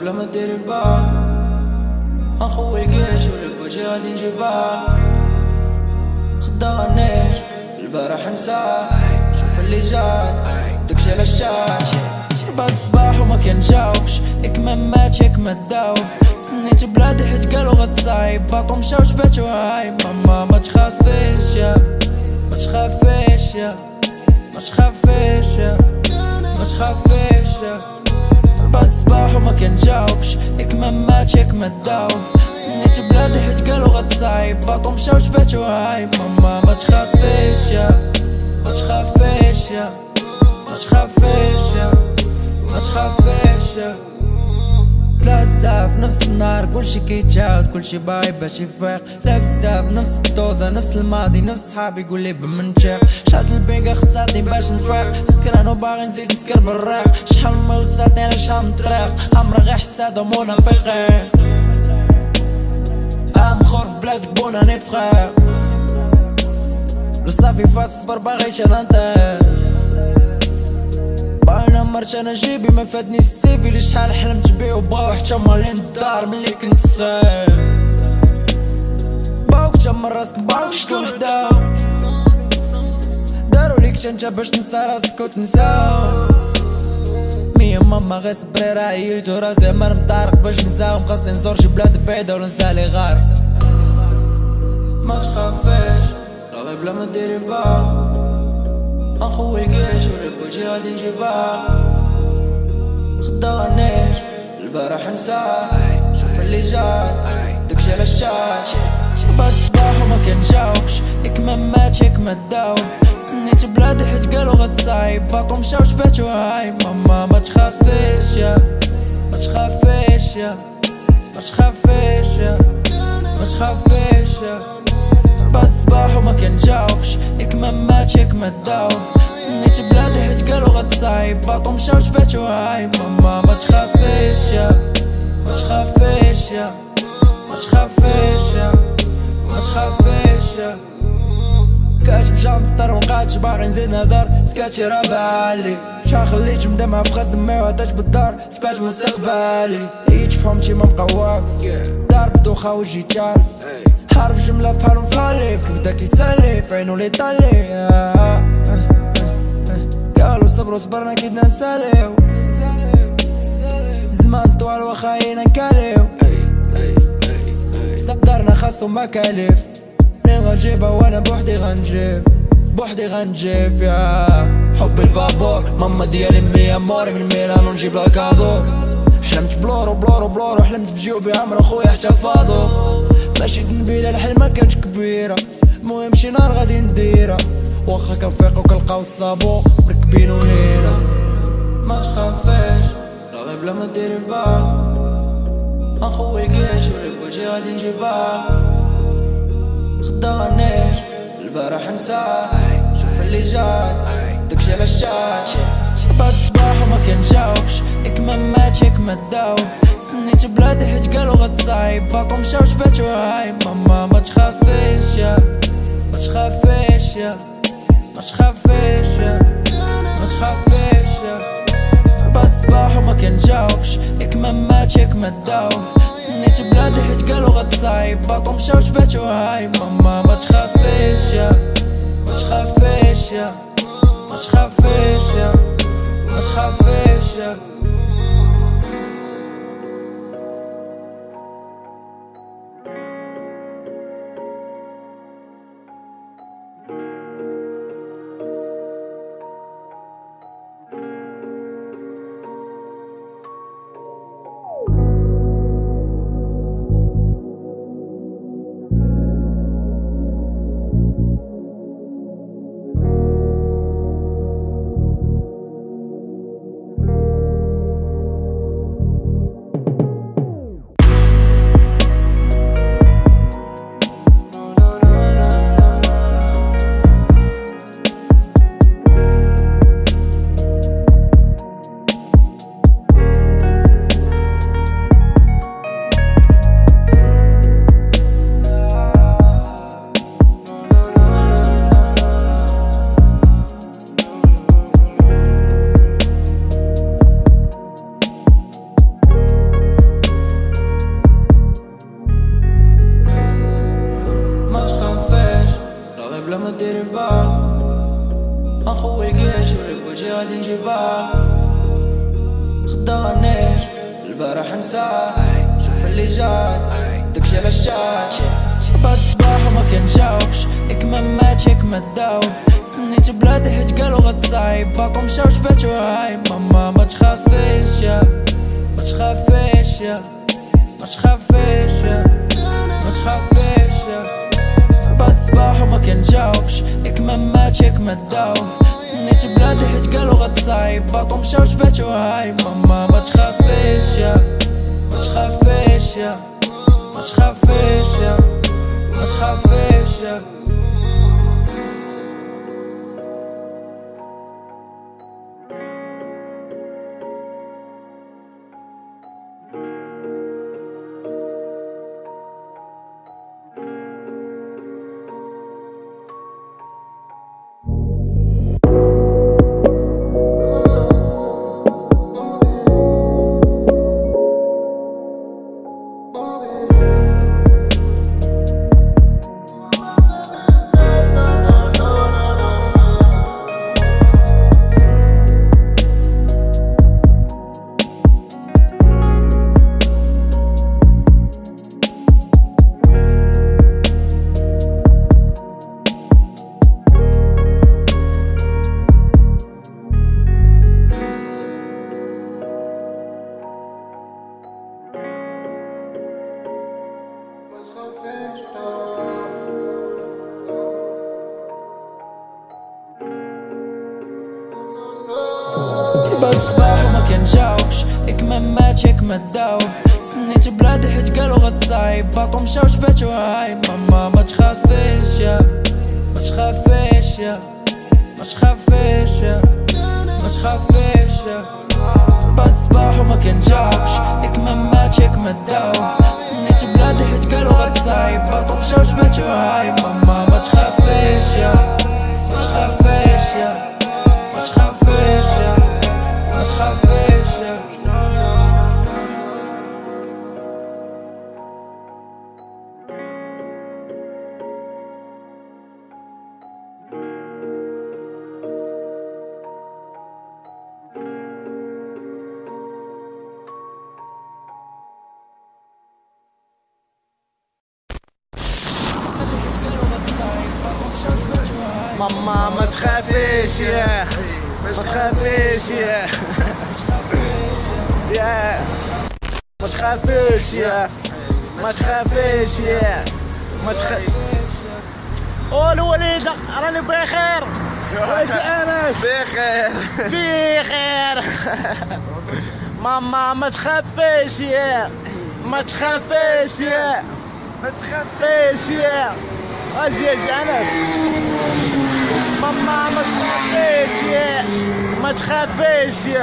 بلا ما دير بال. أخوي الجيش ولبا جهادي جبال. خدا غنيش البارح نساه شوف اللي جاي دكش على الشاي بعد الصباح وما كنجاوبش ياك ما مات ياك ما داوب سنيت بلادي حيت قالو غتصايب باطو مشاو جباتو هاي ماما ما تخافيش يا. ما تخافيش يا. ما تخافيش يا. ما تخافيش يا. بعد الصباح وما كنجاوبش. ياك ما مات ياك ما داوب سنيت بلادي حيت قالو غتصايب باطو مشاو جباتو هاي ماما ما تخافيش يا. ما تخافيش يا. ما تخافيش يا. ما تخافيش يا. لا بزاف نفس النار كلشي كيتعاود كلشي باي باش يفيق. لا بزاف نفس الدوزة نفس الماضي نفس صحابي يقول لي بمنشيخ شحال البيقة خصاتني باش نفيق؟ سكران وباغي نزيد نسكر بالريق. شحال ما وصلتني أنا شحال من طريق. عمري غير حساد ومنافقين عام خور في بلادك بونا نفخر لصافي فات صبر باغيش أنا باينة مرت أنا جيبي ما فاتني السيفي اللي شحال حلمت بيه وبغاو حتى مالين الدار ملي كنت صغير باوك تمر راسك باوك شكون حداو دارو ليك انت باش تنسى راسك وتنساو. مية ماما غير صبري راه عييت وراسي ما مطارق باش نساهم خاصني نزور شي بلاد بعيدة ولا نسالي غار ما تخافيش لا بلا ما ديري بال. أخوي الجيش ولبا جهادي جبال خدا غنيش البارح نساه شوف اللي جاي دكش على الشاي بعد الصباح وما كنجاوبش ياك ما مات ياك ما داوب سنيت بلادي حيت قالو غتصايب باطو مشاو جباتو هاي ماما ما تخافيش يا ما تخافيش يا ما تخافيش يا ما تخافيش يا. بعد الصباح وما كنجاوبش ياك ما مات ياك ما داوب سنيت بلادي حيت قالو غتصايب باطو مشاو جباتو هاي ماما ما تخافيش يا ما تخافيش يا ما تخافيش يا ما تخافيش يا كاش بجا مسطر ومقعدش باغي نزيد نهضر سكاتي راه بالي شا خليت مدمع في خد ما وعداش بالدار جبات مستقبالي عييت فهمتي ما مقواك دار بدوخة وجي تال حرف جملة فحالهم فاليف كبدا كيسالي في عينو لي طالي صبروا صبرنا كيدنا نساليو زمان طوال وخاينا نكاليو دارنا خاصو مكاليف منين غنجيبها وأنا بوحدي غنجيب. بوحدي غنجيب يا. حب البابور ماما ديالي مية موري من ميلانو نجيب لها كادو حلمت بلورو بلورو بلورو حلمت بجيوبي عمر خويا حتى فاضو. ماشي نبيلة الحلم ما كانش كبيرة. المهم شي نهار غادي نديرها واخا كنفيق وكنلقاو الصابو مركبين ولينا ما تخافيش لا غير بلا ما ديري بال أخوي الجيش ولبا جهادي نجيبال خدا غنيش البارح نساه شوف اللي جاي دكش على الشاي بعد الصباح وما كنجاوبش ياك ما مات ياك ما داوب سنيت بلادي حيت قالو غتصايب باطو مشاو جباتو هاي ماما ما تخافيش يا ما تخافيش يا ما تخافيش يا ما تخافيش. يا بعد الصباح وما كنجاوبش. ياك ما مات ياك ما داوب سنيت بلادي حيت قالو غتصايب. باطو مشاو جباتو هاي ماما ما تخافيش. ما تخافيش. ما تخافيش. ما تخافيش. غنيش البارح نساه شوف اللي جاي. داكشي على الشاي بعد الصباح وما كنجاوبش. ما ماتش ما داوب سنيت بلادي حيت قالو غتصايب باطو مشاو جباتو هاي ماما ما تخافيش يا. ما تخافيش يا. ما تخافيش يا. ما تخافيش يا. بعد الصباح وما كنجاوبش. ياك ما ماتش ما داوب سنيت بلادي حيت قالو غتصايب باطو مشاو جباتو هاي ماما ما تخافيش يا ما تخافيش يا ما تخافيش يا ما تخافيش الصباح وما كنجاوبش. ياك ما ماتش ياك ما داوب سنيت بلادي حيت قالو غتصايب باطو مشاو جباتو هاي ماما ما تخافيش يا. ما تخافيش يا. ما تخافيش يا. ما تخافيش يا. الصباح وما كنجاوبش. ياك ما ماتش ياك ما داوب سنيت بلادي حيت قالو غتصايب باطو مشاو جباتو هاي ماما ما تخافيش يا. تخافيش يا ماما ما تخافيش يا ما تخافيش يا يا ما تخافيش يا ما تخافيش يا ما تخافيش قولوا وليدة راني بخير واش انس بخير بخير ماما ما تخافيش يا ما تخافيش يا ما تخاف تخافيش يا ازيز انس ماما ما تخافيش ما تخافيش